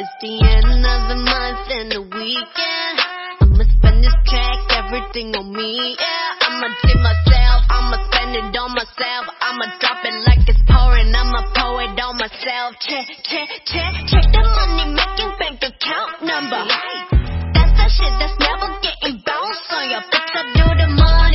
It's the end of the month and the weekend. I'ma spend this check, everything on me, yeah. I'ma tip myself, I'ma spend it on myself. I'ma drop it like it's pouring, I'ma pour it on myself. Check, check, check, check the money making bank account number. That's the shit that's never getting bounced on your bitch. I do the money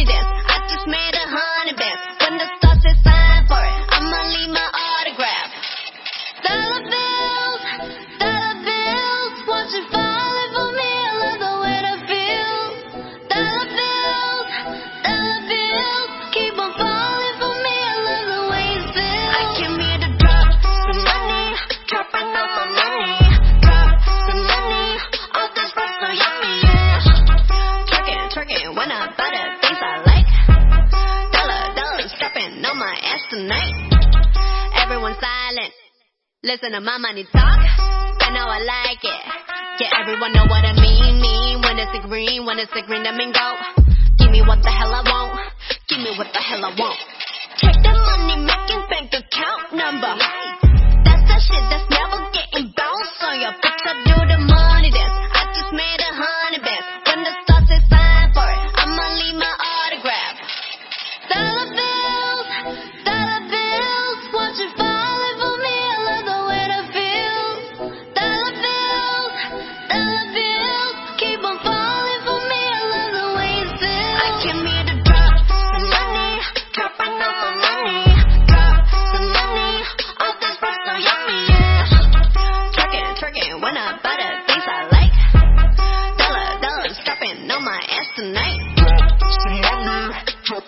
tonight. Everyone silent. Listen to my money talk. I know I like it. Yeah, everyone know what I mean. Mean when it's a green, when it's a green, that mean go. Give me what the hell I want. Give me what the hell I want. Check the money making bank account number. That's the shit that's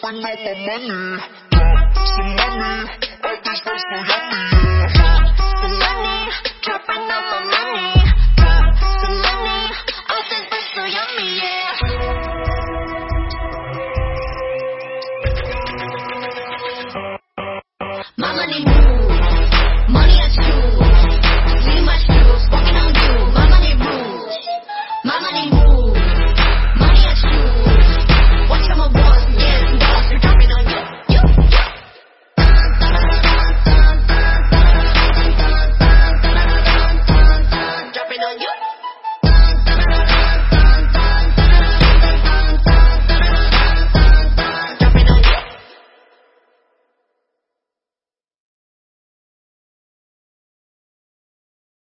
dropping all my money. Drop some money, all this stuff so yummy,